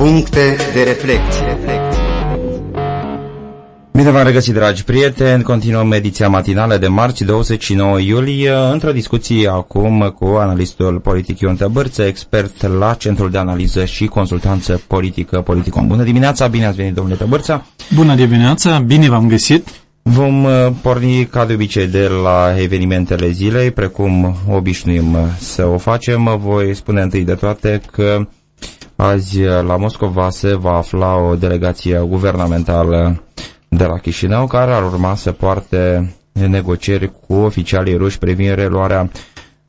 Puncte de reflecție. Bine v-am regăsit, dragi prieteni. Continuăm ediția matinală de marți, 29 iulie, într-o discuție acum cu analistul politic Ion Tăbârță, expert la Centrul de Analiză și Consultanță Politică Politicom. Bună dimineața, bine ați venit, domnule Tăbârță. Bună dimineața, bine v-am găsit. Vom uh, porni ca de obicei de la evenimentele zilei, precum obișnuim să o facem. Voi spune întâi de toate că azi la Moscova se va afla o delegație guvernamentală de la Chișinău, care ar urma să poarte negocieri cu oficialii ruși privind reluarea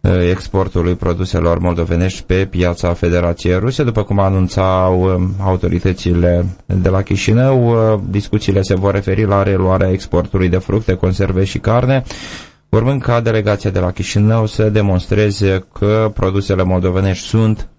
uh, exportului produselor moldovenești pe piața Federației Ruse. După cum anunțau uh, autoritățile de la Chișinău, uh, discuțiile se vor referi la reluarea exportului de fructe, conserve și carne, urmând ca delegația de la Chișinău să demonstreze că produsele moldovenești sunt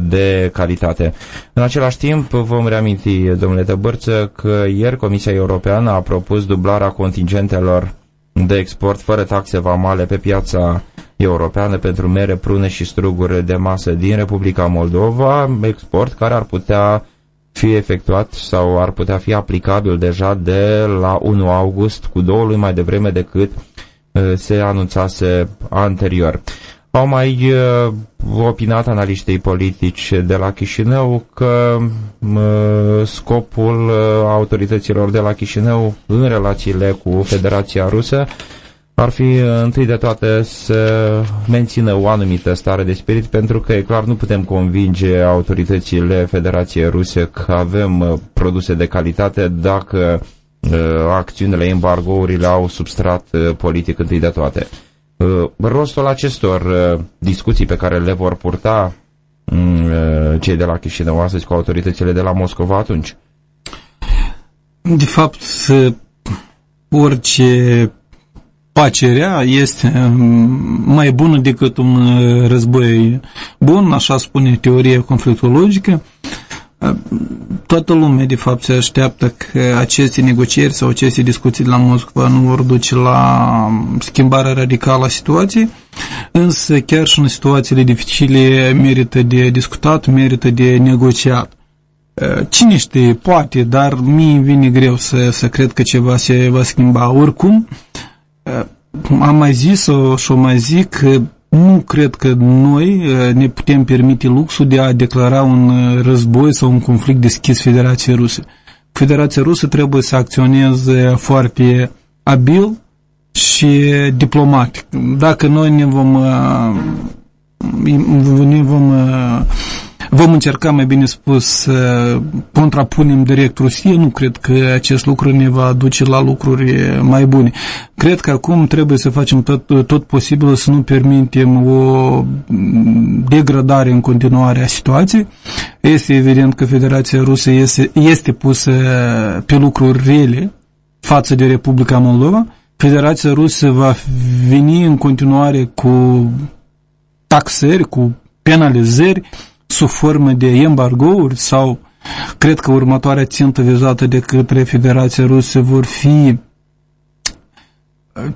de calitate. În același timp, vom reaminti, domnule Tăbărță, că ieri Comisia Europeană a propus dublarea contingentelor de export fără taxe vamale pe piața europeană pentru mere, prune și struguri de masă din Republica Moldova, export care ar putea fi efectuat sau ar putea fi aplicabil deja de la 1 august, cu două luni mai devreme decât uh, se anunțase anterior. Au mai uh, opinat analiștii politici de la Chișinău că uh, scopul uh, autorităților de la Chișinău în relațiile cu Federația Rusă ar fi uh, întâi de toate să mențină o anumită stare de spirit pentru că e clar nu putem convinge autoritățile Federației Ruse că avem uh, produse de calitate dacă uh, acțiunile, embargourile au substrat uh, politic întâi de toate. Uh, rostul acestor uh, discuții pe care le vor purta mm, uh, cei de la Chișinău astăzi cu autoritățile de la Moscova atunci? De fapt, orice pacerea este um, mai bună decât un război bun, așa spune teoria conflictologică toată lumea, de fapt, se așteaptă că aceste negocieri sau aceste discuții de la Moscova nu vor duce la schimbarea radicală a situației, însă chiar și în situațiile dificile merită de discutat, merită de negociat. Cine știe, poate, dar mie vine greu să, să cred că ceva se va schimba. Oricum, am mai zis-o și o mai zic că nu cred că noi uh, ne putem permite luxul de a declara un uh, război sau un conflict deschis Federației Ruse. Federația Rusă trebuie să acționeze foarte abil și diplomatic. Dacă noi ne vom, uh, ne vom Vom încerca, mai bine spus, să contrapunem direct Rusie. Nu cred că acest lucru ne va duce la lucruri mai bune. Cred că acum trebuie să facem tot, tot posibil să nu permitem o degradare în continuare a situației. Este evident că Federația Rusă este, este pusă pe lucruri rele față de Republica Moldova. Federația Rusă va veni în continuare cu taxări, cu penalizări sub formă de embargouri sau cred că următoarea țintă vizată de către Federația Rusă vor fi uh,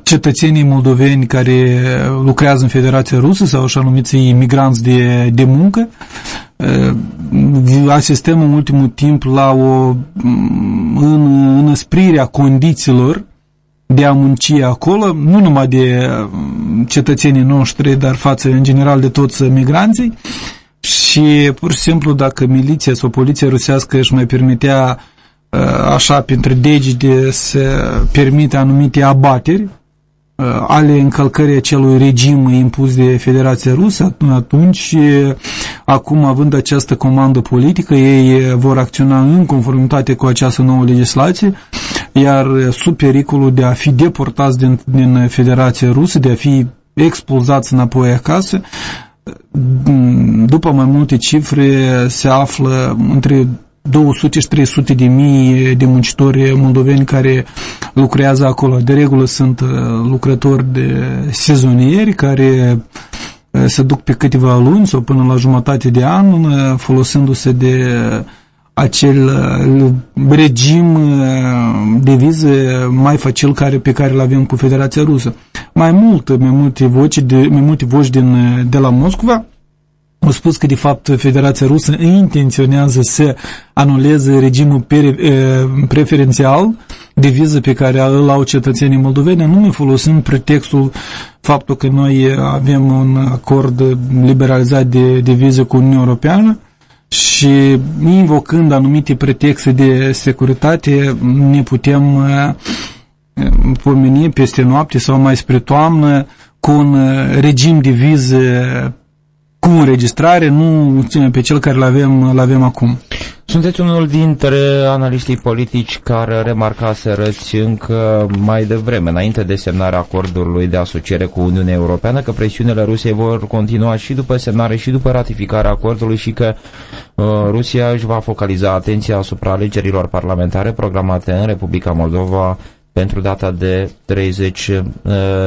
cetățenii moldoveni care lucrează în Federația Rusă sau așa numiți imigranți de, de muncă. Uh, asistăm în ultimul timp la o mm, în, înăsprire a condițiilor de a munci acolo, nu numai de mm, cetățenii noștri, dar față în general de toți migranții și pur și simplu dacă miliția sau poliția rusească își mai permitea uh, așa printre degete să permite anumite abateri uh, ale încălcării acelui regim impus de Federația Rusă, atunci, acum având această comandă politică, ei vor acționa în conformitate cu această nouă legislație, iar sub pericolul de a fi deportați din, din Federația Rusă, de a fi expulzați înapoi acasă, după mai multe cifre, se află între 200 și 300 de mii de muncitori moldoveni care lucrează acolo. De regulă sunt uh, lucrători de sezonieri care uh, se duc pe câteva luni sau până la jumătate de an uh, folosindu-se de acel regim de vize mai facil care, pe care îl avem cu Federația Rusă. Mai mult, mai multe voci, de, mai multe voci din, de la Moscova au spus că, de fapt, Federația Rusă intenționează să anuleze regimul preferențial de viză pe care îl au cetățenii moldoveni, anume folosind pretextul faptul că noi avem un acord liberalizat de, de viză cu Uniunea Europeană și invocând anumite pretexte de securitate ne putem pomeni peste noapte sau mai spre toamnă cu un regim de viză cu înregistrare, nu pe cel care îl avem, avem acum. Sunteți unul dintre analiștii politici care remarcaserăți încă mai devreme, înainte de semnarea acordului de asociere cu Uniunea Europeană, că presiunile Rusiei vor continua și după semnare și după ratificarea acordului și că uh, Rusia își va focaliza atenția asupra alegerilor parlamentare programate în Republica Moldova pentru data de 30 uh,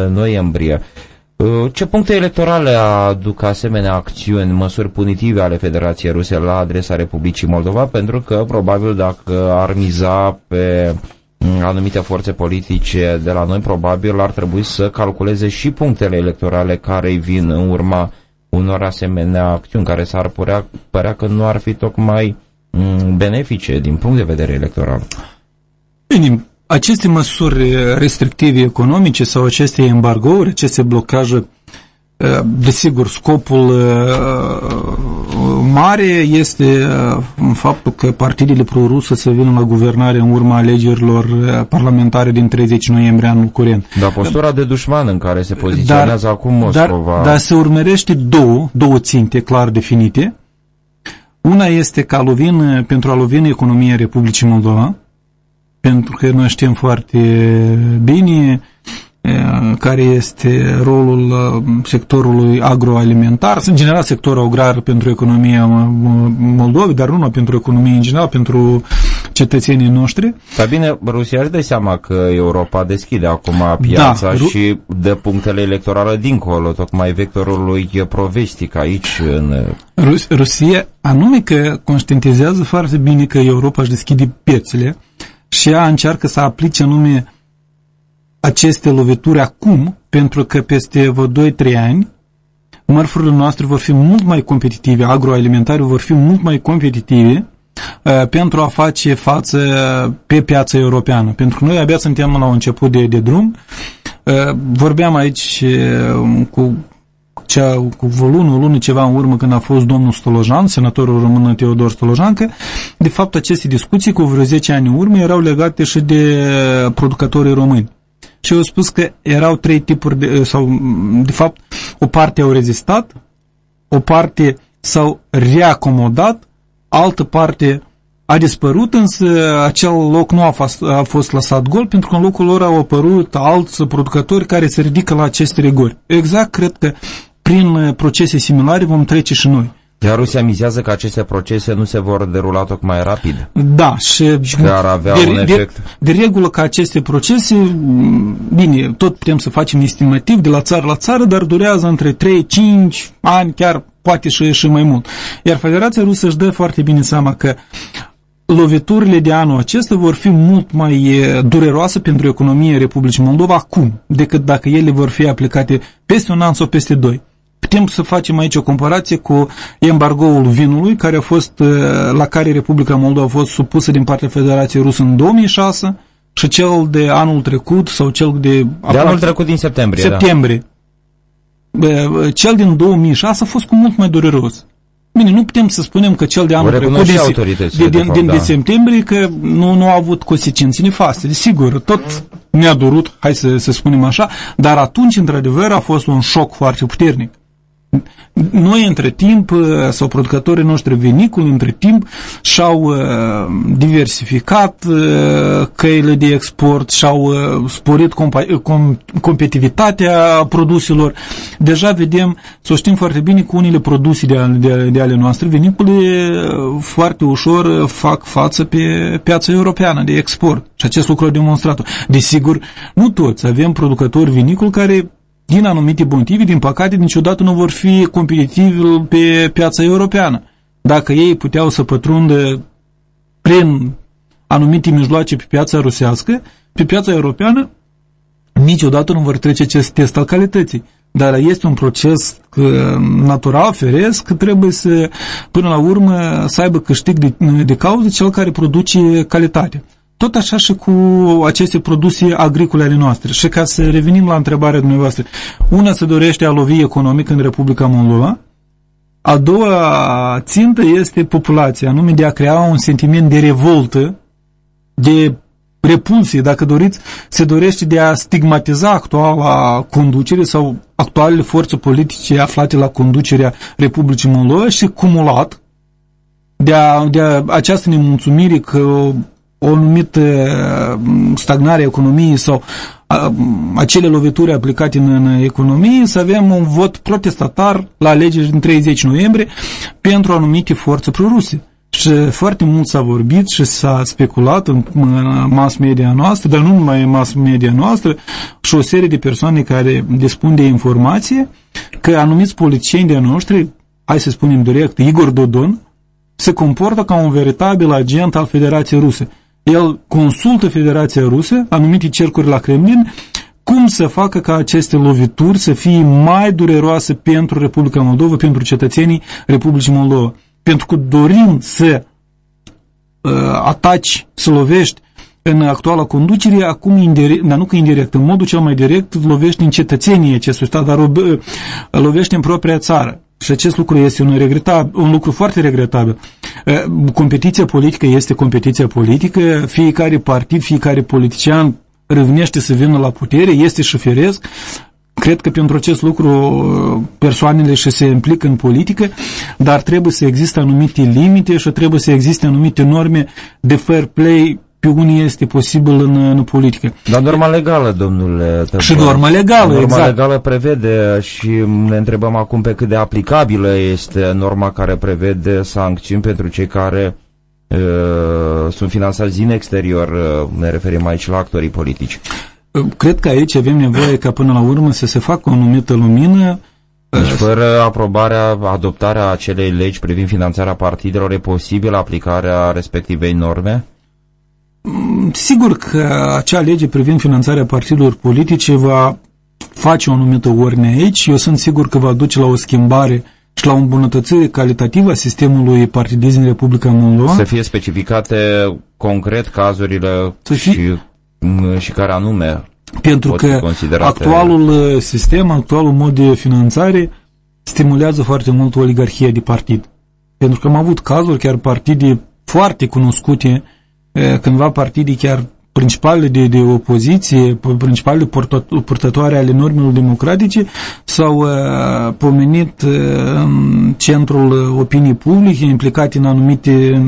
noiembrie. Uh, ce puncte electorale aduc asemenea acțiuni, măsuri punitive ale Federației Ruse la adresa Republicii Moldova? Pentru că, probabil, dacă ar miza pe mm, anumite forțe politice de la noi, probabil ar trebui să calculeze și punctele electorale care îi vin în urma unor asemenea acțiuni, care s-ar părea, părea că nu ar fi tocmai mm, benefice din punct de vedere electoral. Bine, aceste măsuri restrictive economice sau aceste embargouri, aceste blocaje, uh, desigur, scopul uh, mare este uh, faptul că partidele pro-rusă să vină la guvernare în urma alegerilor parlamentare din 30 noiembrie anul curent. Dar postura de dușman în care se poziționează dar, acum Moscova... Dar, dar se urmărește două, două ținte clar definite. Una este ca lovin, pentru a lovi în economia Republicii Moldova, pentru că noi știm foarte bine care este rolul sectorului agroalimentar, în general sectorul agrar pentru economia Moldovei, dar nu pentru economie în general, pentru cetățenii noștri. Dar bine, Rusia își dă seama că Europa deschide acum piața da, și de punctele electorale dincolo, tocmai vectorului provestic aici. În... Rus Rusia anume că conștientizează foarte bine că Europa își deschide piețele, și ea încearcă să aplice anume aceste lovituri acum, pentru că peste vă 2-3 ani mărfurile noastre vor fi mult mai competitive, agroalimentare vor fi mult mai competitive uh, pentru a face față pe piața europeană. Pentru că noi abia suntem la un început de, de drum. Uh, vorbeam aici uh, cu cea, cu o lună, o lună ceva în urmă când a fost domnul Stolojan, senatorul român Teodor Stolojan, că de fapt aceste discuții cu vreo 10 ani în urmă erau legate și de producătorii români. Și eu spus că erau trei tipuri de, sau de fapt o parte au rezistat, o parte s-au reacomodat, altă parte a dispărut, însă acel loc nu a fost, a fost lăsat gol, pentru că în locul lor au apărut alți producători care se ridică la aceste rigori. Exact, cred că prin uh, procese similare vom trece și noi. Iar Rusia mizează că aceste procese nu se vor derula tocmai rapid. Da, și, și că ar avea de, un efect. De, de regulă că aceste procese, mm, bine, tot putem să facem estimativ de la țară la țară, dar durează între 3-5 ani, chiar poate și, și mai mult. Iar Federația Rusă își dă foarte bine seama că loviturile de anul acesta vor fi mult mai dureroase pentru economia Republicii Moldova acum, decât dacă ele vor fi aplicate peste un an sau peste doi. Putem să facem aici o comparație cu embargoul vinului, care a fost, la care Republica Moldova a fost supusă din partea Federației Rusă în 2006 și cel de anul trecut sau cel de... De anul trecut din septembrie, Septembrie. Da. Cel din 2006 a fost cu mult mai dureros. Bine, nu putem să spunem că cel de anul trecut, din, din, din, din da. septembrie, că nu, nu a avut consecințe nefaste. Desigur, tot ne-a durut, hai să, să spunem așa, dar atunci, într-adevăr, a fost un șoc foarte puternic. Noi, între timp, uh, sau producătorii noștri viniculi, între timp, și-au uh, diversificat uh, căile de export, și-au sporit com competitivitatea produselor. Deja vedem, să știm foarte bine, cu unele produse de, de, de ale noastre, vinicule foarte ușor fac față pe piața europeană de export. Și acest lucru a demonstrat-o. Desigur, nu toți. Avem producători viniculi care din anumite motive, din păcate, niciodată nu vor fi competitivi pe piața europeană. Dacă ei puteau să pătrundă prin anumite mijloace pe piața rusească, pe piața europeană, niciodată nu vor trece acest test al calității. dar este un proces natural, firesc, că trebuie să, până la urmă, să aibă câștig de, de cauză cel care produce calitate. Tot așa și cu aceste produse agricole ale noastre. Și ca să revenim la întrebarea dumneavoastră, una se dorește a lovi economic în Republica Moldova, a doua țintă este populația, anume de a crea un sentiment de revoltă, de repulsie, dacă doriți, se dorește de a stigmatiza actuala conducere sau actualele forțe politice aflate la conducerea Republicii Moldova și cumulat de, a, de a, această nemulțumire că o anumită stagnare a economiei sau a, acele lovituri aplicate în, în economie, să avem un vot protestatar la alegeri din 30 noiembrie pentru anumite forțe proruse. Și foarte mult s-a vorbit și s-a speculat în mass media noastră, dar nu numai în mass media noastră, și o serie de persoane care dispun de informație că anumiți politicieni de noștri, hai să spunem direct, Igor Dodon, se comportă ca un veritabil agent al Federației Ruse. El consultă Federația Rusă, anumite cercuri la Kremlin, cum să facă ca aceste lovituri să fie mai dureroase pentru Republica Moldova, pentru cetățenii Republicii Moldova. Pentru că dorim să uh, ataci, să lovești în actuala conducere, acum indirect, dar nu că indirect, în modul cel mai direct, lovești în cetățenii acestui stat, dar uh, lovești în propria țară. Și acest lucru este un, regretabil, un lucru foarte regretabil. Uh, competiția politică este competiția politică, fiecare partid, fiecare politician râvnește să vină la putere, este și firesc, Cred că pentru acest lucru uh, persoanele și se implică în politică, dar trebuie să existe anumite limite și trebuie să existe anumite norme de fair play pe unii este posibil în, în politică. Dar norma legală, domnule Tăbăr. Și norma legală, norma exact. Norma legală prevede și ne întrebăm acum pe cât de aplicabilă este norma care prevede sancțiuni pentru cei care uh, sunt finanțați din exterior, uh, ne referim aici la actorii politici. Cred că aici avem nevoie ca până la urmă să se facă o anumită lumină deci fără aprobarea, adoptarea acelei legi privind finanțarea partidelor e posibil aplicarea respectivei norme? Mm, sigur că acea lege privind finanțarea partidelor politice va face o anumită ordine aici. Eu sunt sigur că va duce la o schimbare și la o îmbunătățire calitativă a sistemului partidism în Republica Moldova. Să fie specificate concret cazurile să fie... și Mm, și care anume Pentru că actualul uh, sistem, actualul mod de finanțare stimulează foarte mult oligarhia de partid. Pentru că am avut cazuri, chiar partide foarte cunoscute, uh, cândva partide chiar principale de, de opoziție, principalele purtătoare ale normelor democratice, s-au uh, pomenit uh, în centrul opiniei publice, implicate în anumite,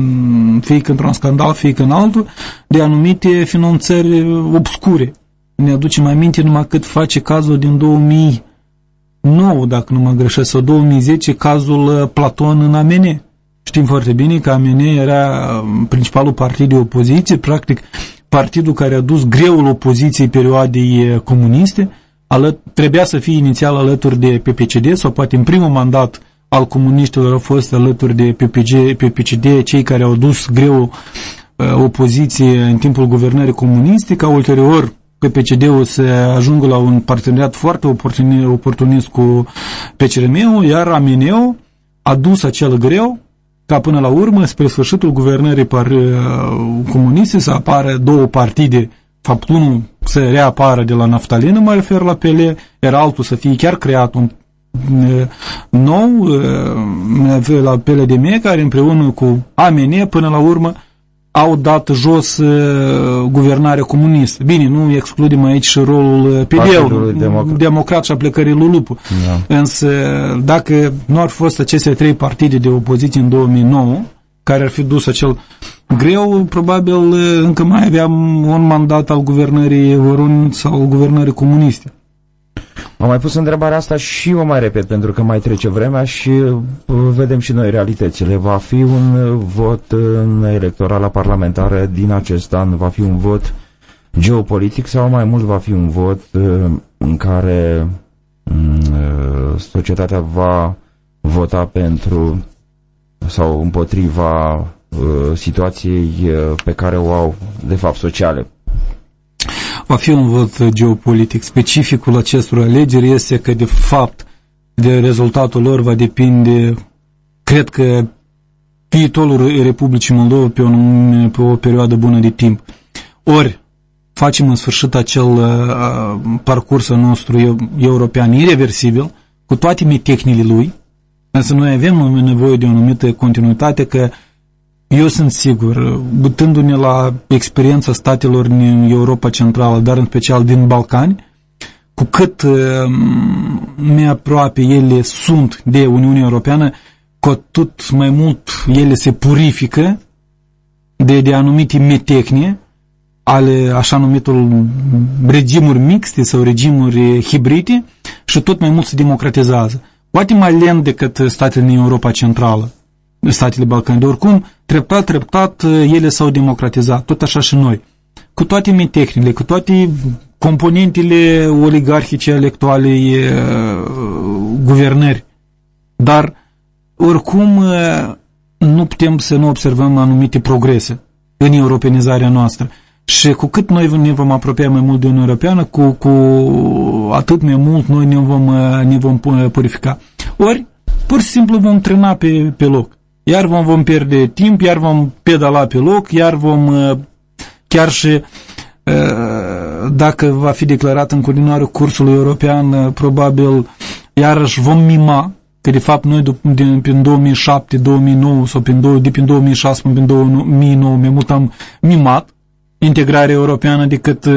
fie într-un scandal, fie în altul, de anumite finanțări obscure. Ne aducem aminte numai cât face cazul din 2009, dacă nu mă greșesc, sau 2010, cazul uh, Platon în Amene. Știm foarte bine că Amene era um, principalul partid de opoziție, practic partidul care a dus greul opoziției perioadei comuniste, alăt, trebuia să fie inițial alături de PPCD sau poate în primul mandat al comuniștilor au fost alături de PPG, PPCD, cei care au dus greu uh, opoziție în timpul guvernării comuniste, ca ulterior PPCD-ul să ajungă la un parteneriat foarte oportunist cu PCRM-ul, iar AMN-ul a dus acel greu ca până la urmă, spre sfârșitul guvernării par, uh, comuniste, să apară două partide, faptul unul să reapară de la naftalină, mă refer la PL, iar altul să fie chiar creat un uh, nou uh, la PLDM, care împreună cu AMN până la urmă au dat jos uh, guvernarea comunistă. Bine, nu excludem aici și rolul PD-ului, democrat. democrat și a plecării lui Lupu. Da. Însă, dacă nu ar fi fost aceste trei partide de opoziție în 2009, care ar fi dus acel greu, probabil încă mai aveam un mandat al guvernării Vorun sau al guvernării comuniste. Am mai pus întrebarea asta și o mai repet, pentru că mai trece vremea și uh, vedem și noi realitățile. Va fi un uh, vot în electorala parlamentară din acest an, va fi un vot geopolitic sau mai mult va fi un vot uh, în care mm, societatea va vota pentru sau împotriva situației pe care o au, de fapt, sociale va fi un vot geopolitic. Specificul acestor alegeri este că, de fapt, de rezultatul lor va depinde, cred că, viitorul Republicii Moldova pe o, pe o perioadă bună de timp. Ori facem în sfârșit acel uh, parcurs nostru european irreversibil, cu toate metechnile lui, însă noi avem nevoie de o anumită continuitate că eu sunt sigur, bătându-ne la experiența statelor din Europa Centrală, dar în special din Balcani, cu cât uh, mai aproape ele sunt de Uniunea Europeană, cu atât mai mult ele se purifică de, de anumite metehnie ale așa numitul regimuri mixte sau regimuri hibride și tot mai mult se democratizează. Poate mai lent decât statele din Europa Centrală, statele Balcani, de oricum, treptat, treptat, ele s-au democratizat, tot așa și noi. Cu toate metehniile, cu toate componentele oligarhice electoale uh, guvernări, dar oricum uh, nu putem să nu observăm anumite progrese în europenizarea noastră. Și cu cât noi ne vom apropia mai mult de Uniunea Europeană, cu, cu atât mai mult noi ne vom, ne vom purifica. Ori, pur și simplu vom trena pe, pe loc. Iar vom, vom pierde timp, iar vom pedala pe loc, iar vom chiar și dacă va fi declarat în continuare cursul european, probabil iarăși vom mima că de fapt noi din, prin 2007, 2009 sau prin, de prin 2006 până prin 2009 mai mult am mimat integrare europeană decât uh,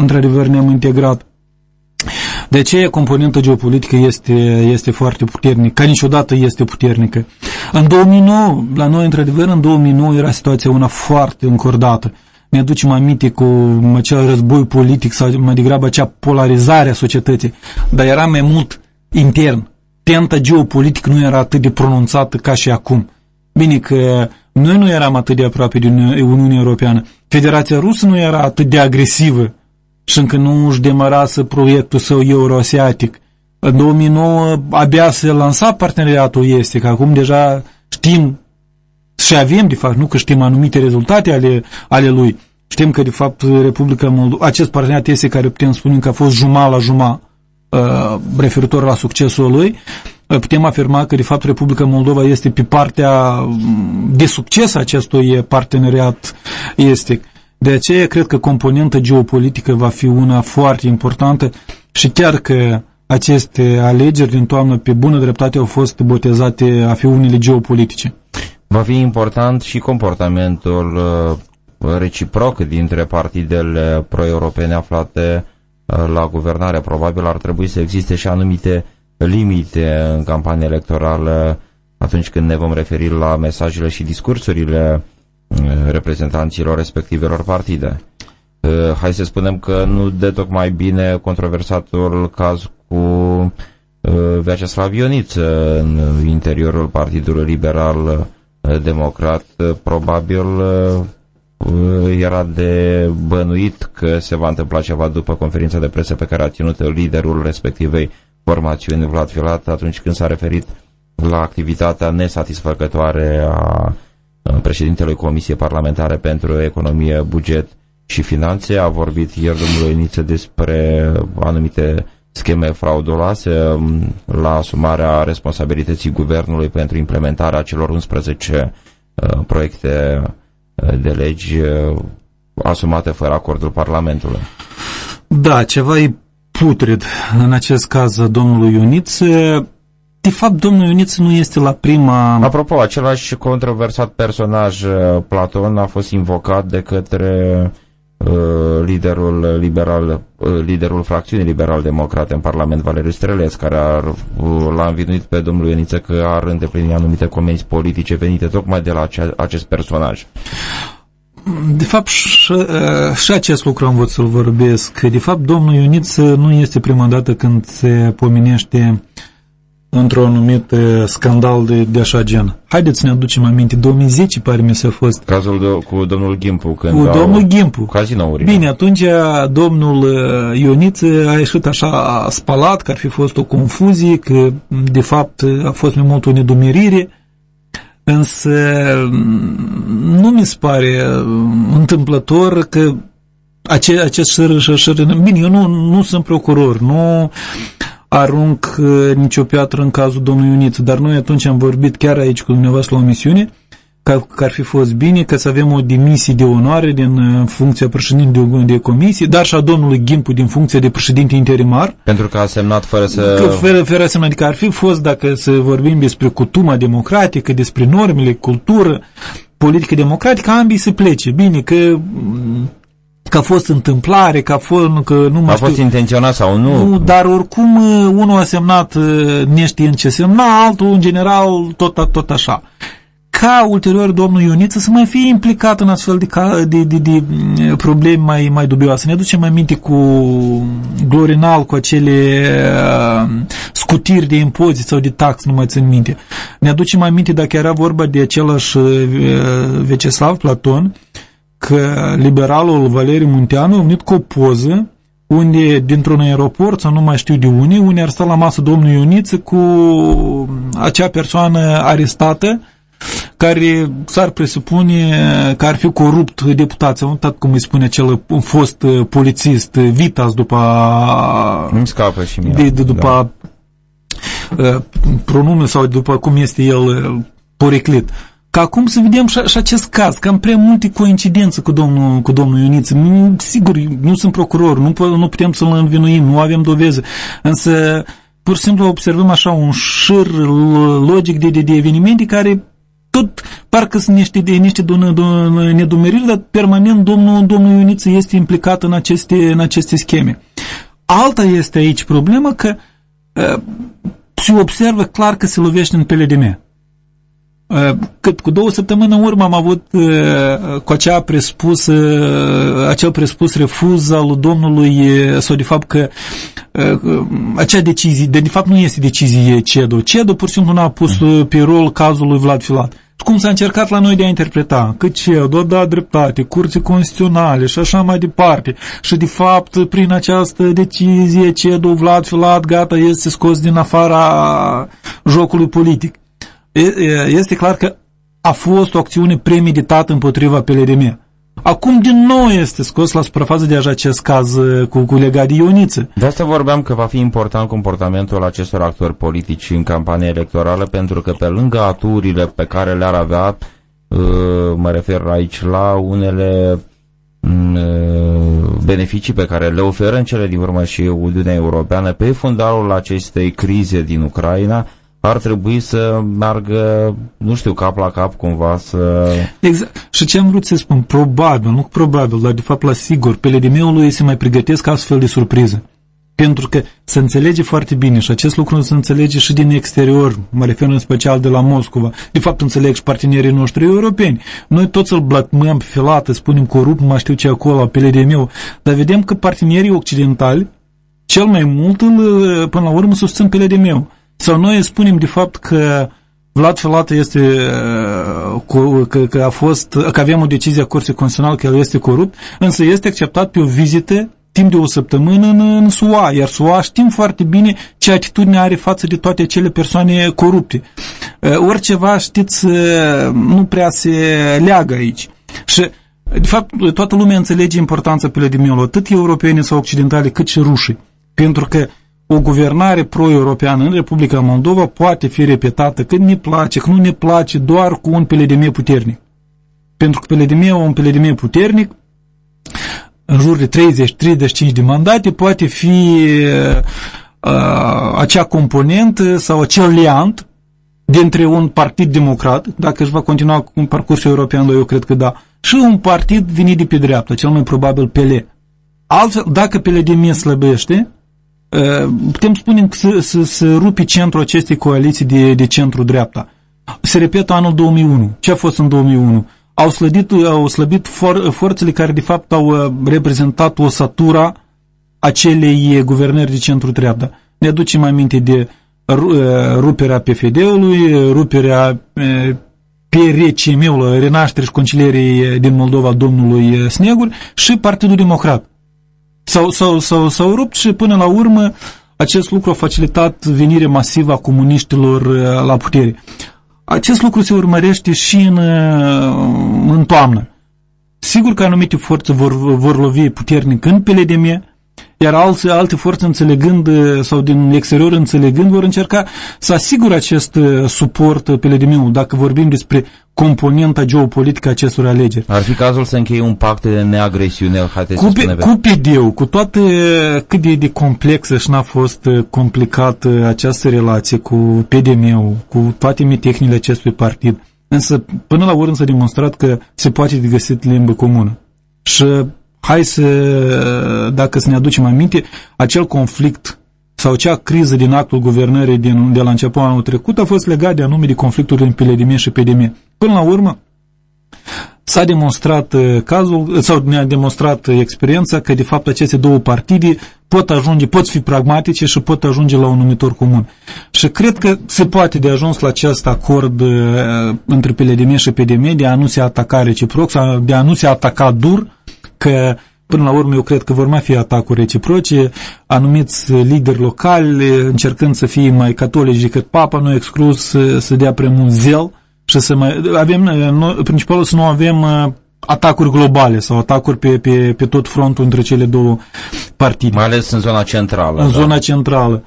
într-adevăr ne-am integrat. De aceea componenta geopolitică este, este foarte puternică, ca niciodată este puternică. În 2009, la noi într-adevăr, în 2009 era situația una foarte încordată. Ne aducem aminte cu acel război politic sau mai degrabă acea polarizare a societății, dar era mai mult intern. Tenta geopolitică nu era atât de pronunțată ca și acum. Bine că noi nu eram atât de aproape de Uniunea Europeană. Federația Rusă nu era atât de agresivă și încă nu își demarase proiectul său euroasiatic. În 2009 abia se lansa parteneriatul estic. Acum deja știm și avem, de fapt, nu că știm anumite rezultate ale, ale lui. Știm că, de fapt, Republica Moldova, acest parteneriat este care putem spune că a fost jumătate la jumătate uh, referitor la succesul lui, putem afirma că, de fapt, Republica Moldova este pe partea mm, de succes a acestui parteneriat estic. De aceea, cred că componenta geopolitică va fi una foarte importantă și chiar că aceste alegeri din toamnă pe bună dreptate au fost botezate a fi unele geopolitice. Va fi important și comportamentul uh, reciproc dintre partidele pro-europene aflate uh, la guvernare. Probabil ar trebui să existe și anumite limite în campania electorală atunci când ne vom referi la mesajele și discursurile uh, reprezentanților respectivelor partide. Uh, hai să spunem că nu de tocmai bine controversatul caz cu uh, Vyacheslav Ioniță în interiorul Partidului Liberal Democrat, probabil era de bănuit că se va întâmpla ceva după conferința de presă pe care a ținut liderul respectivei formațiuni Vlad Filat atunci când s-a referit la activitatea nesatisfăcătoare a președintelui Comisiei Parlamentare pentru Economie, Buget și Finanțe. A vorbit ieri domnul Iniță despre anumite scheme frauduloase la asumarea responsabilității guvernului pentru implementarea celor 11 uh, proiecte de legi uh, asumate fără acordul Parlamentului. Da, ceva e putred, în acest caz domnului Ioniț. De fapt, domnul Ioniț nu este la prima... Apropo, același controversat personaj, uh, Platon, a fost invocat de către uh, liderul liberal, uh, liderul fracțiunii liberal-democrate în Parlament, Valeriu Streles, care ar, uh, l-a învinuit pe domnul Ioniță că ar îndeplini anumite comenzi politice venite tocmai de la ace acest personaj. De fapt, și, și acest lucru am vrut să-l vorbesc. De fapt, domnul Ioniță nu este prima dată când se pomenește într-un anumit scandal de, de așa gen. Haideți să ne aducem aminte, 2010 pare mi s-a fost. Cazul de, cu domnul Gimpu. Când cu domnul Gimpu. Cazinourile. Bine, atunci domnul Ioniță a ieșit așa spalat, că ar fi fost o confuzie, că de fapt a fost mai mult o nedumerire Însă nu mi se pare întâmplător că Ace, acest șăr, șăr, șăr, bine, eu nu, nu sunt procuror, nu arunc uh, nicio piatră în cazul domnului Iuniță, dar noi atunci am vorbit chiar aici cu dumneavoastră la o misiune, că, că ar fi fost bine că să avem o demisie de onoare din uh, funcția președinte de, de comisie, dar și a domnului Gimpu din funcția de președinte interimar. Pentru că a semnat fără să... Că fără, fără semnat, adică ar fi fost, dacă să vorbim despre cutuma democratică, despre normele, cultură, politică democratică, ambii să plece. Bine, că că a fost întâmplare, că a fost, că nu mai A fost știu, intenționat sau nu? nu, dar oricum uh, unul a semnat uh, neștiind ce semna, altul în general tot, tot așa. Ca ulterior domnul Ioniță să mai fie implicat în astfel de, ca, de, de, de mm, probleme mai, mai dubioase. Ne aducem mai minte cu Glorinal, cu acele uh, scutiri de impozit sau de tax, nu mai țin minte. Ne aducem mai minte dacă era vorba de același uh, Veceslav Platon, că liberalul Valeriu Munteanu a venit cu o poză unde dintr-un aeroport sau nu mai știu de unde, unde ar sta la masă domnul Ioniță cu acea persoană arestată care s-ar presupune că ar fi corupt deputați. Am uitat cum îi spune acel fost polițist Vitas după Îmi scapă și mie. de, de, după da. pronume sau după cum este el poriclit. Că acum să vedem și, și acest caz, că am prea multe coincidențe cu domnul, cu domnul Ioniță. Sigur, nu sunt procuror, nu, nu putem să-l învinuim, nu avem doveze, însă pur și simplu observăm așa un șir logic de, de, de evenimente care tot parcă sunt niște, de, niște nedumeriri, dar permanent domnul, domnul Ioniță este implicat în aceste, în aceste scheme. Alta este aici problema că uh, se observă clar că se lovește în pele de mea. Cât cu două săptămâni în urmă am avut cu acea prespus, acel prespus refuz al domnului sau de fapt că acea decizie, de, de fapt nu este decizie CEDO. CEDO pur și simplu n-a pus pe rol cazul lui Vlad Filat. Cum s-a încercat la noi de a interpreta că CEDO a dat dreptate, curții constituționale și așa mai departe. Și de fapt, prin această decizie, CEDO, Vlad Filat, gata, este scos din afara jocului politic este clar că a fost o acțiune premeditată împotriva PLDM. Acum din nou este scos la suprafață deja acest caz cu, cu legat de Ioniță. De asta vorbeam că va fi important comportamentul acestor actori politici în campania electorală, pentru că pe lângă aturile pe care le-ar avea, mă refer aici la unele beneficii pe care le oferă în cele din urmă și Uniunea Europeană pe fundalul acestei crize din Ucraina, ar trebui să meargă, nu știu, cap la cap cumva să... Exact. Și ce am vrut să spun? Probabil, nu probabil, dar de fapt la sigur, PLDM-ul lui se mai pregătesc astfel de surpriză. Pentru că se înțelege foarte bine și acest lucru se înțelege și din exterior, mă refer în special de la Moscova. De fapt înțeleg și partenerii noștri europeni. Noi toți îl blatmăm filată, spunem corupt, mă știu ce acolo, PLDM-ul, dar vedem că partenerii occidentali cel mai mult, până la urmă, susțin PLDM-ul. Sau noi spunem de fapt că Vlad Filat este uh, că, că a fost, că avem o decizie a Curții Constituționale că el este corupt, însă este acceptat pe o vizită timp de o săptămână în, în SUA, iar SUA știm foarte bine ce atitudine are față de toate acele persoane corupte. Uh, oriceva, știți, uh, nu prea se leagă aici. Și de fapt, toată lumea înțelege importanța PLDM-ului, atât europene sau occidentale, cât și rușii. Pentru că o guvernare pro-europeană în Republica Moldova poate fi repetată când ne place, când nu ne place, doar cu un PLDM puternic. Pentru că PLDM un PLDM puternic, în jur de 30-35 de mandate, poate fi uh, acea componentă sau acel liant dintre un partid democrat, dacă își va continua cu un parcurs european, eu cred că da, și un partid venit de pe dreapta, cel mai probabil PL. Altfel, dacă PLDM slăbește, Uh, putem spune că să, să, să rupi centrul acestei coaliții de, de centru-dreapta. Se repetă anul 2001. Ce a fost în 2001? Au slăbit, au slăbit for, forțele care de fapt au uh, reprezentat o satura acelei guvernări de centru-dreapta. Ne aducem aminte de uh, ruperea PFD-ului, ruperea PRCM-ului, Renaștere și Concilierii din Moldova domnului Snegur și Partidul Democrat. S-au, s-au, s-au, s-au rupt și până la urmă acest lucru a facilitat venirea masivă a comuniștilor uh, la putere. Acest lucru se urmărește și în, uh, în toamnă. sigur că anumite forțe vor, vor lovi puternic în PLDM, iar alte, alte forțe înțelegând sau din exterior înțelegând vor încerca să asigure acest suport PLDM-ul, dacă vorbim despre componenta geopolitică a acestor alegeri. Ar fi cazul să încheie un pact de neagresiune, haideți cu, să spunem. Cu pd cu toate cât de, de complexă și n-a fost complicată această relație cu PDM-ul, cu toate metehnicile acestui partid, însă până la urmă s-a demonstrat că se poate de găsit limbă comună. Și hai să, dacă să ne aducem aminte, acel conflict sau acea criză din actul guvernării din, de la începutul anul trecut a fost legat de anume de conflictul din PLDM și PDM. Până la urmă, s-a demonstrat uh, cazul, sau ne-a demonstrat experiența că de fapt aceste două partide pot ajunge, pot fi pragmatice și pot ajunge la un numitor comun. Și cred că se poate de ajuns la acest acord uh, între PLDM și PDM de a nu se ataca reciproc sau de a nu se ataca dur, că Până la urmă, eu cred că vor mai fi atacuri reciproce, anumiți lideri locali, încercând să fie mai catolici decât papa, nu exclus să, să dea prea mult zel și să mai... Avem, noi, principalul să nu avem uh, atacuri globale sau atacuri pe, pe, pe tot frontul între cele două partide. Mai ales în zona centrală. În da. zona centrală.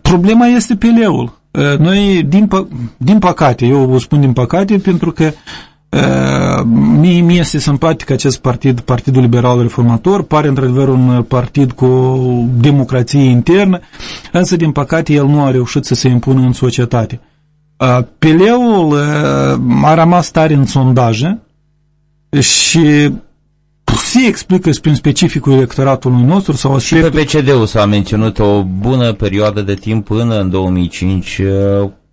Problema este pe leul. Uh, noi, din, din păcate, eu o spun din păcate, pentru că Uh, mie mi este simpatic acest partid, Partidul Liberal Reformator, pare într-adevăr un partid cu democrație internă, însă din păcate el nu a reușit să se impună în societate. Uh, Peleul uh, a rămas tare în sondaje și se explică prin specificul electoratului nostru sau aspectul... Și pe PCD-ul s-a menționat o bună perioadă de timp până în 2005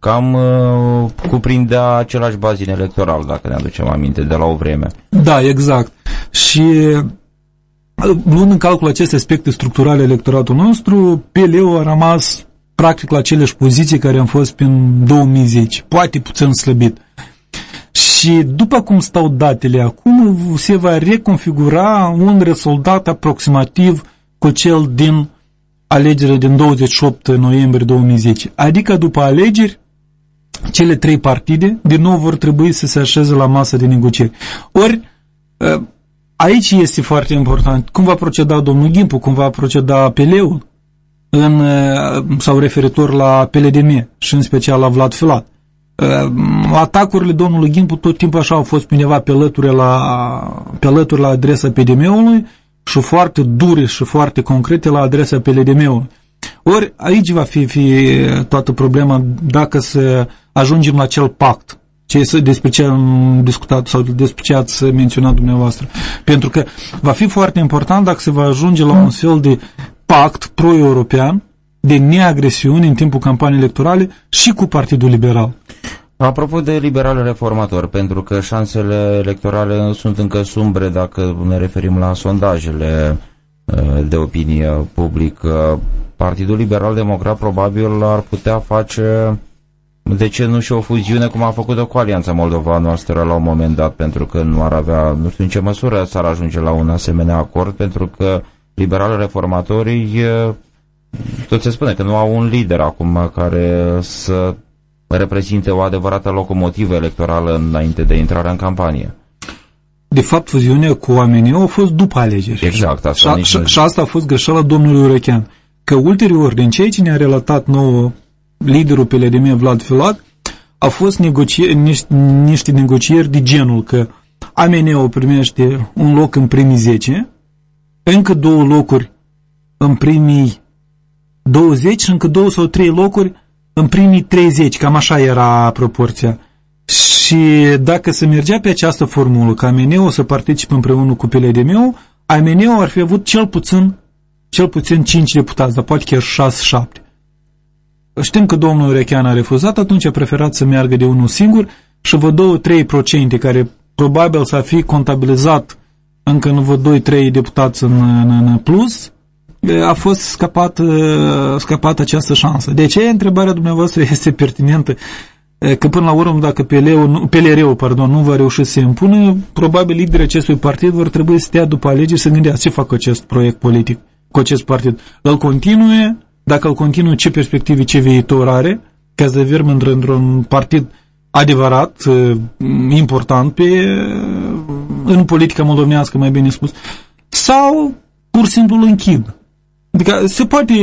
cam uh, cuprindea același bazin electoral, dacă ne aducem aminte, de la o vreme. Da, exact. Și uh, luând în calcul aceste aspecte structurale electoratul nostru, PLO a rămas practic la aceleași poziții care am fost prin 2010, poate puțin slăbit. Și după cum stau datele acum, se va reconfigura un rezultat aproximativ cu cel din alegerile din 28 noiembrie 2010. Adică după alegeri, cele trei partide din nou vor trebui să se așeze la masă de negocieri. Ori ă, aici este foarte important cum va proceda domnul Gimpu, cum va proceda Peleul în, ă, sau referitor la PLDM și în special la Vlad Filat. Ă, atacurile domnului Gimpu tot timpul așa au fost undeva pe lături la, pe lături la adresa PDM-ului și foarte dure și foarte concrete la adresa PLDM-ului. Ori aici va fi, fi toată problema dacă să ajungem la acel pact ce este despre ce am discutat sau despre ce ați menționat dumneavoastră. Pentru că va fi foarte important dacă se va ajunge la un fel de pact pro-european de neagresiune în timpul campaniei electorale și cu Partidul Liberal. Apropo de liberal reformator, pentru că șansele electorale sunt încă sumbre dacă ne referim la sondajele uh, de opinie publică, Partidul Liberal Democrat probabil ar putea face de ce nu și o fuziune cum a făcut-o cu Alianța Moldova noastră la un moment dat, pentru că nu ar avea, nu știu în ce măsură s-ar ajunge la un asemenea acord, pentru că liberal reformatorii tot se spune că nu au un lider acum care să reprezinte o adevărată locomotivă electorală înainte de intrarea în campanie. De fapt, fuziunea cu oamenii a fost după alegeri. Exact. Asta și, și, și asta a fost greșeala domnului Urechean. Că ulterior, din ceea ce ne-a relatat nouă liderul PLDM Vlad Filat, a fost negocieri, niște, niște negocieri de genul că AMN-ul primește un loc în primii 10, încă două locuri în primii 20 și încă două sau trei locuri în primii 30, cam așa era proporția. Și dacă se mergea pe această formulă, că AMN-ul să participe împreună cu PLDM-ul, AMN-ul ar fi avut cel puțin, cel puțin 5 deputați, dar poate chiar 6-7. Știm că domnul Rechean a refuzat, atunci a preferat să meargă de unul singur și vă 2-3% care probabil s-ar fi contabilizat încă nu vă 2-3 deputați în, în, în plus, a fost scăpat, scăpat această șansă. De ce întrebarea dumneavoastră este pertinentă? Că până la urmă, dacă PLR-ul, PLR pardon, nu va reuși să se impună, probabil liderii acestui partid vor trebui să stea după alegeri să gândească ce fac acest proiect politic cu acest partid. Îl continue dacă îl continuă, ce perspective, ce viitor are, ca să devenim într-un partid adevărat, uh, important pe, în politica moldovenească, mai bine spus, sau pur și simplu îl închid. Adică se poate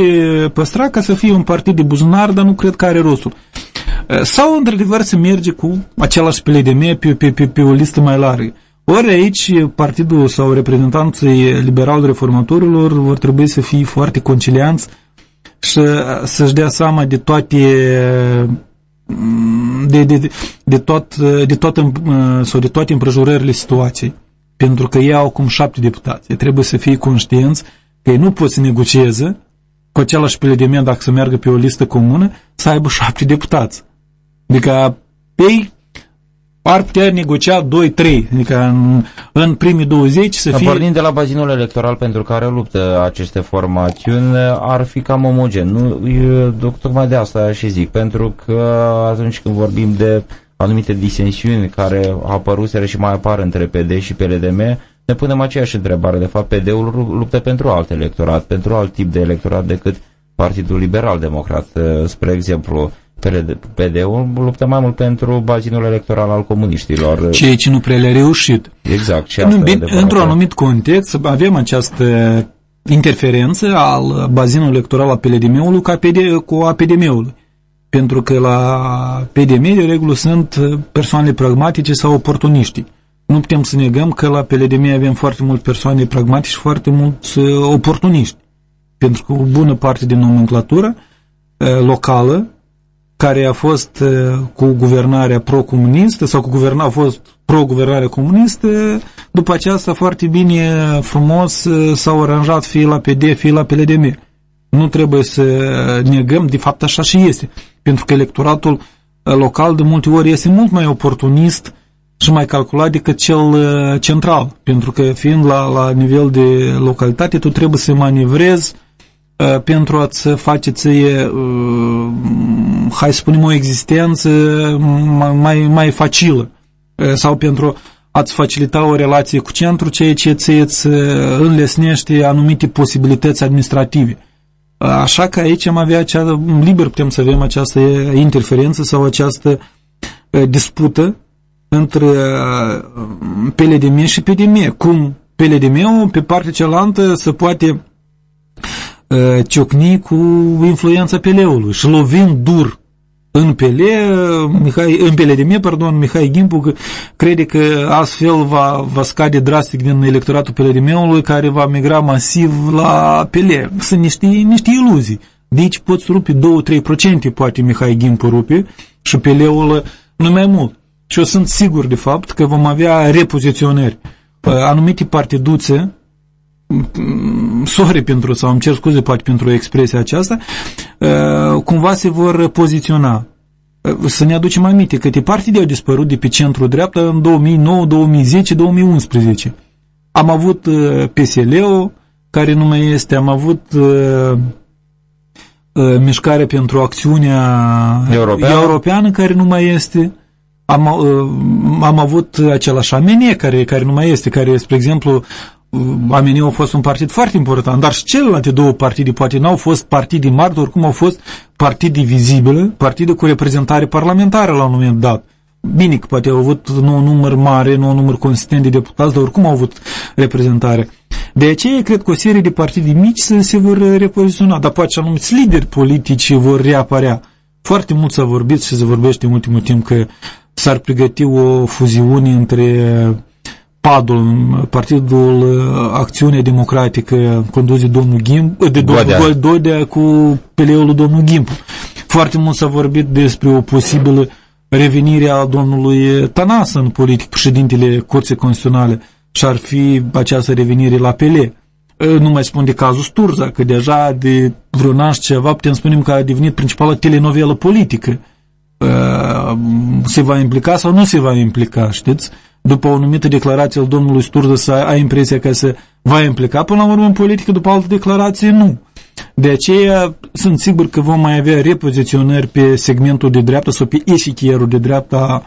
păstra ca să fie un partid de buzunar, dar nu cred că are rostul. Sau, într-adevăr, se merge cu același PLDM pe, pe, pe, pe o listă mai largă. Ori aici partidul sau reprezentanții liberal reformatorilor vor trebui să fie foarte concilianți și să-și dea seama de toate de, de, de, tot, de, toată, sau de toate împrejurările situației. Pentru că ei au acum șapte deputați. Ei trebuie să fie conștienți că ei nu pot să negocieze cu același PLDM dacă să meargă pe o listă comună, să aibă șapte deputați. Adică ei ar putea negocia 2-3, adică în, în primii 20 să fie... Pornind de la bazinul electoral pentru care luptă aceste formațiuni, ar fi cam omogen. Nu, eu, tocmai de asta și zic, pentru că atunci când vorbim de anumite disensiuni care apăruseră și mai apar între PD și PLDM, ne punem aceeași întrebare. De fapt, PD-ul luptă pentru alt electorat, pentru alt tip de electorat decât Partidul Liberal Democrat. Spre exemplu, PD-ul luptă mai mult pentru bazinul electoral al comuniștilor. Ceea ce nu prea le-a reușit. Exact. Și asta într-un anumit context avem această interferență al bazinului electoral al PLDM-ului cu APDM-ului. Pentru că la PDM, de regulă, sunt persoane pragmatice sau oportuniști. Nu putem să negăm că la PLDM avem foarte multe persoane pragmatice și foarte mulți oportuniști. Pentru că o bună parte din nomenclatură locală care a fost uh, cu guvernarea pro-comunistă sau cu guverna, a fost pro-guvernare comunistă, după aceasta foarte bine, frumos uh, s-au aranjat fie la PD, fie la PLDM. Nu trebuie să negăm, de fapt așa și este, pentru că electoratul uh, local de multe ori este mult mai oportunist și mai calculat decât cel central, pentru că fiind la, la nivel de localitate, tu trebuie să manevrezi Uh, pentru a-ți face ție, uh, hai să spunem, o existență mai, mai facilă uh, sau pentru a-ți facilita o relație cu centru, ceea ce ți îți înlesnește anumite posibilități administrative. Așa că aici am avea acea, liber putem să avem această interferență sau această dispută între PLDM și PDM. Cum PLDM-ul pe partea cealaltă se poate Uh, ciocni cu influența peleului și lovind dur în pele, Mihai, în pele de mie, pardon, Mihai Gimpu crede că astfel va, va scade drastic din electoratul PLDM-ului care va migra masiv la pele. Sunt niște, niște iluzii. Deci poți rupe 2-3% poate Mihai Gimpu rupe și peleul nu mai mult. Și eu sunt sigur de fapt că vom avea repoziționări. Uh, anumite partiduțe sorry pentru, sau îmi cer scuze poate pentru expresia aceasta, uh, cumva se vor poziționa. Uh, să ne aducem aminte, câte partide au dispărut de pe centru dreapta în 2009, 2010, 2011. Am avut uh, PSL-ul, care nu mai este, am avut mișcare pentru acțiunea europeană, europeană care nu mai este. Am, am avut același amenie care, care nu mai este, care, spre exemplu, AMN a fost un partid foarte important, dar și celelalte două partide poate n-au fost partide mari, dar oricum au fost partide vizibile, partide cu reprezentare parlamentară la un moment dat. Bine că poate au avut nu un număr mare, nu un număr consistent de deputați, dar oricum au avut reprezentare. De aceea, cred că o serie de partide mici se, se vor repoziționa, dar poate și anumiți lideri politici vor reapărea. Foarte mult s-a vorbit și se vorbește în ultimul timp că s-ar pregăti o fuziune între PADul, Partidul uh, Acțiune Democratică condus de domnul Gimp, de domnul Dodea cu peleul domnul Gimp. Foarte mult s-a vorbit despre o posibilă revenire a domnului Tanas în politic, președintele Curții Constituționale și ar fi această revenire la pele. Uh, nu mai spun de cazul Sturza, că deja de vreun an și ceva putem spune că a devenit principală telenovelă politică. Uh, se va implica sau nu se va implica, știți? După o numită declarație al domnului Sturdă să ai impresia că se va implica până la urmă în politică, după altă declarație nu. De aceea sunt sigur că vom mai avea repoziționări pe segmentul de dreapta sau pe eșichierul de dreapta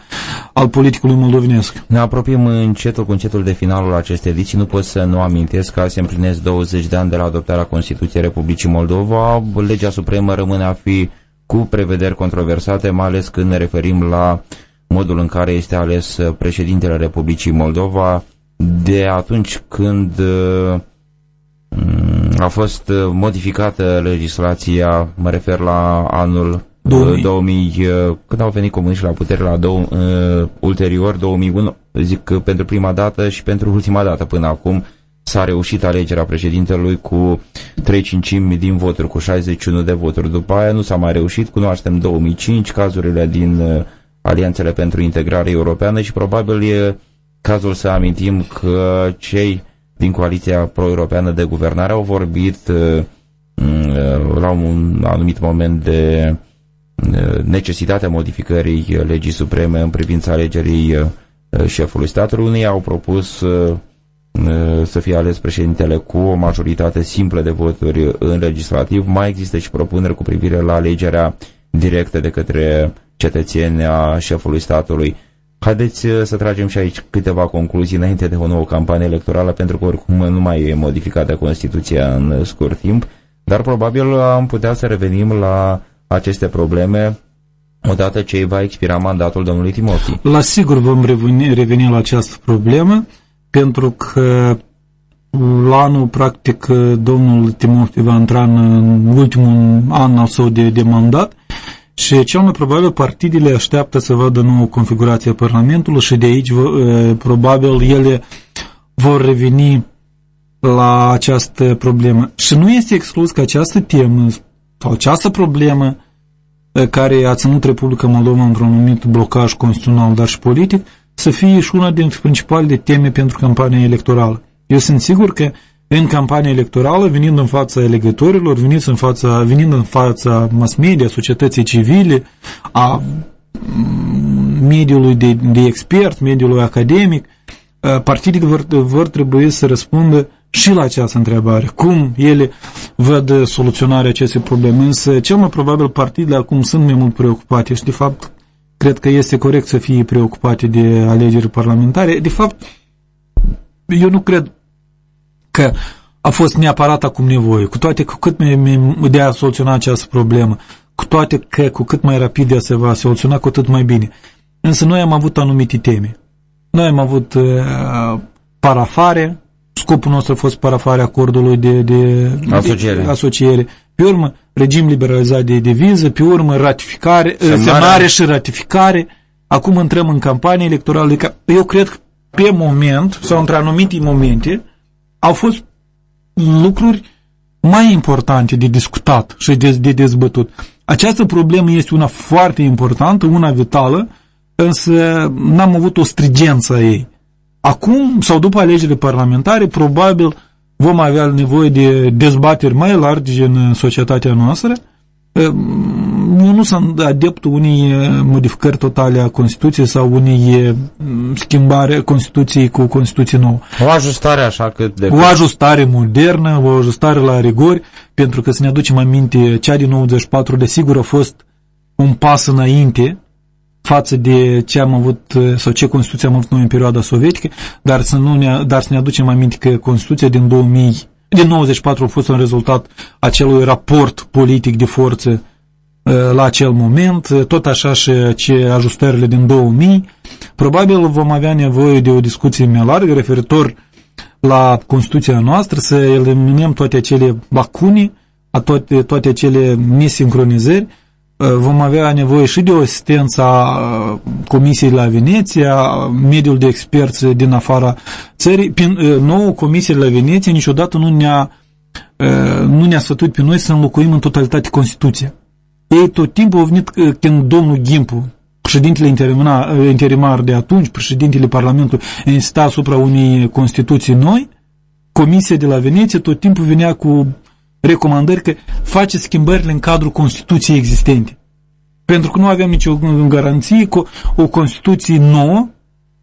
al politicului moldovenesc. Ne apropiem încetul cu încetul de finalul acestei ediții. Nu pot să nu amintesc că se împlinesc 20 de ani de la adoptarea Constituției Republicii Moldova. Legea Supremă rămâne a fi cu prevederi controversate, mai ales când ne referim la modul în care este ales uh, președintele Republicii Moldova, de atunci când uh, a fost modificată legislația, mă refer la anul 2000, 2000 când au venit comuniști la putere la dou, uh, ulterior, 2001, zic că pentru prima dată și pentru ultima dată până acum s-a reușit alegerea președintelui cu 3 cincimi din voturi, cu 61 de voturi. După aia nu s-a mai reușit, cunoaștem 2005, cazurile din uh, alianțele pentru integrare europeană și probabil e cazul să amintim că cei din coaliția pro-europeană de guvernare au vorbit uh, uh, la un anumit moment de necesitatea modificării legii supreme în privința alegerii șefului statului. Unii au propus să fie ales președintele cu o majoritate simplă de voturi în legislativ. Mai există și propuneri cu privire la alegerea directă de către cetățeni a șefului statului. Haideți să tragem și aici câteva concluzii înainte de o nouă campanie electorală, pentru că oricum nu mai e modificată Constituția în scurt timp, dar probabil am putea să revenim la aceste probleme odată ce va expira mandatul domnului Timothy. La sigur vom reveni, reveni la această problemă, pentru că la anul, practic, domnul Timothy va intra în ultimul an al său de, de mandat și cel mai probabil partidele așteaptă să vadă nouă configurație a Parlamentului și de aici probabil ele vor reveni la această problemă. Și nu este exclus că această temă sau această problemă care a ținut Republica Moldova într-un anumit blocaj constituțional, dar și politic, să fie și una dintre principalele teme pentru campania electorală. Eu sunt sigur că în campania electorală, venind în fața elegătorilor, venind în fața, venind în fața mass media, societății civile, a mm, mediului de, de expert, mediului academic, partidele vor, vor trebui să răspundă și la această întrebare, cum ele văd soluționarea acestei probleme. Însă, cel mai probabil, partidele acum sunt mai mult preocupate și, de fapt, cred că este corect să fie preocupate de alegeri parlamentare. De fapt, eu nu cred că a fost neapărat acum nevoie, cu toate cu cât de a soluționa această problemă, cu toate că cu cât mai rapid ea se va soluționa, cu atât mai bine. Însă noi am avut anumite teme. Noi am avut uh, parafare, scopul nostru a fost parafarea acordului de, de, asociere. de asociere. Pe urmă, regim liberalizat de, de viză, pe urmă ratificare, semnare. semnare și ratificare. Acum intrăm în campanie electorală. Adică eu cred că pe moment, sau între anumite momente, au fost lucruri mai importante de discutat și de, de dezbătut. Această problemă este una foarte importantă, una vitală, însă n-am avut o strigență a ei. Acum, sau după alegerile parlamentare, probabil vom avea nevoie de dezbateri mai largi în societatea noastră. Ehm, eu nu sunt adeptul unei modificări totale a Constituției sau unei schimbare Constituției cu Constituție nouă. O ajustare așa cât de... O ajustare modernă, o ajustare la rigori, pentru că să ne aducem aminte, cea din 94 desigur a fost un pas înainte față de ce am avut sau ce Constituție am avut noi în perioada sovietică, dar să, nu ne, dar să ne aducem aminte că Constituția din 2000, din 94 a fost un rezultat acelui raport politic de forță la acel moment, tot așa și ce ajustările din 2000. Probabil vom avea nevoie de o discuție mai largă referitor la Constituția noastră, să eliminăm toate acele lacune, toate, toate acele nesincronizări, Uh, vom avea nevoie și de o asistență a uh, Comisiei la Veneția, mediul de experți din afara țării. Prin uh, nouă Comisie la Veneția niciodată nu ne-a nu ne-a sfătuit pe noi să înlocuim în totalitate Constituția. Ei tot timpul au venit când domnul Gimpu, președintele interimar, interimar de atunci, președintele Parlamentului, insista asupra unei Constituții noi, Comisia de la Veneția tot timpul venea cu recomandări că face schimbările în cadrul Constituției existente. Pentru că nu avem nicio garanție că o Constituție nouă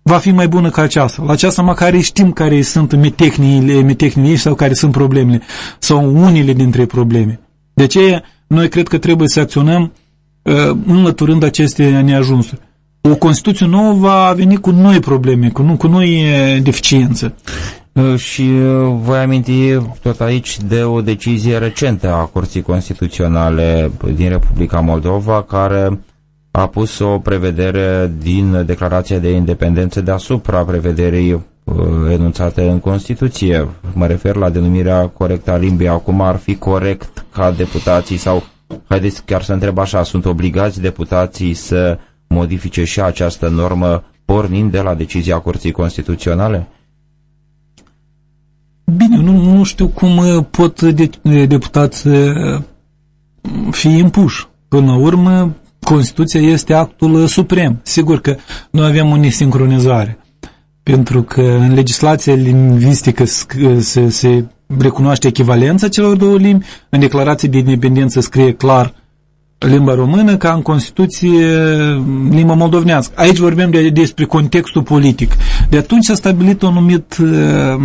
va fi mai bună ca aceasta. La aceasta măcar știm care sunt metehniile, metehniile sau care sunt problemele sau unele dintre probleme. De aceea, noi cred că trebuie să acționăm uh, înlăturând aceste neajunsuri. O Constituție nouă va veni cu noi probleme, cu, cu noi deficiențe. Uh, și uh, voi aminti tot aici de o decizie recentă a Curții Constituționale din Republica Moldova care a pus o prevedere din declarația de independență deasupra prevederii enunțate în Constituție. Mă refer la denumirea corectă a limbii. Acum ar fi corect ca deputații sau, haideți chiar să întreb așa, sunt obligați deputații să modifice și această normă pornind de la decizia Curții Constituționale? Bine, nu, nu știu cum uh, pot de, deputați uh, fi impuși. Până la urmă, Constituția este actul suprem. Sigur că noi avem o nesincronizare, pentru că în legislația lingvistică se, se recunoaște echivalența celor două limbi, în declarație de independență scrie clar limba română ca în Constituție limba moldovnească. Aici vorbim de, despre contextul politic. De atunci s-a stabilit un numit uh,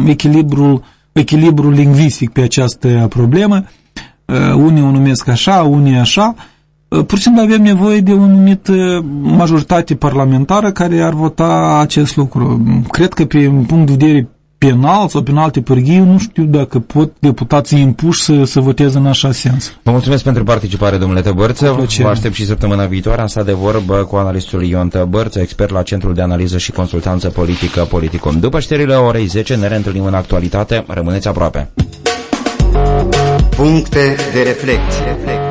echilibru, echilibru lingvistic pe această problemă. Uh, unii o numesc așa, unii așa. Uh, pur și simplu avem nevoie de un numit uh, majoritate parlamentară care ar vota acest lucru. Cred că pe un punct de vedere penal sau prin alte pârghii, nu știu dacă pot deputații impuși să, să voteze în așa sens. Vă mulțumesc pentru participare, domnule Tăbărță. Vă aștept și săptămâna viitoare. Am stat de vorbă cu analistul Ion Tăbărță, expert la Centrul de Analiză și Consultanță Politică Politicom. După știrile orei 10 ne reîntâlnim în actualitate. Rămâneți aproape. Puncte de reflecție.